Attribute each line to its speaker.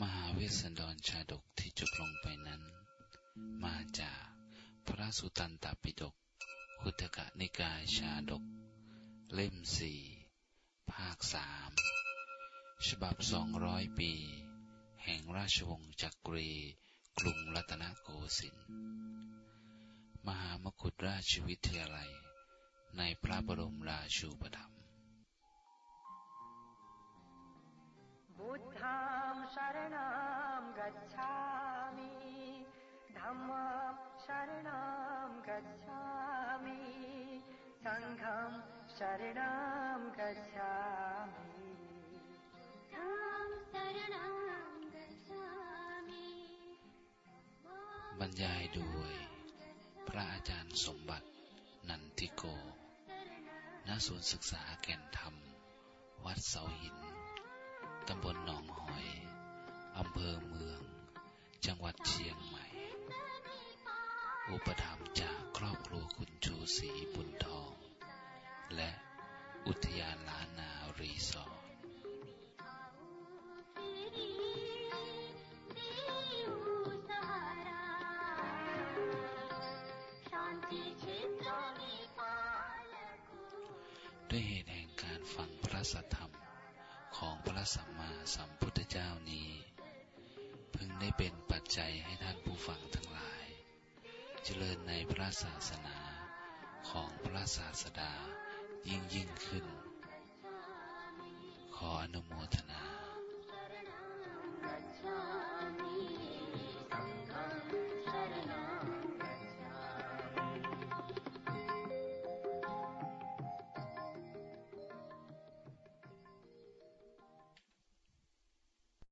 Speaker 1: มหาเวสสันดรชาดกที่จบลงไปนั้น มาจากพระสุตันตปิฎกขุทกะนิกายชาดก เล่มสี่ภาคสามฉบับสองร้อยปี แห่งราชวงศ์จักรี กรุงรัตนโกสินทร์มหามกุฎราชวิทยาลัย ในพระบรมราชูปถัมภ์
Speaker 2: गच्छामि धम्मां शरणं गच्छामि सङ्घं शरणं गच्छामि ं
Speaker 3: शरणं गच्छामि
Speaker 1: บรรยายโดย พระอาจารย์สมบัติ นันทิโก ณศูนย์ศึกษาแก่นธรรม วัดเสาหิน ตำบลหนองหอย อำเภอเมือง จังหวัดเชียงใหม่ อุปถัมภ์จากครอบครัวคุณชูศรีบุญทอง และอุทยานล้านนารีสอร์ทด้วยเหตุแห่งการฟังพระสัทธรรมของพระสัมมาสัมพุทธเจ้านี้ พึงได้เป็นปัจจัยให้ท่านผู้ฟังทั้งหลาย เจริญในพระศาสนาของพระศาสดายิ่งยิ่งขึ้น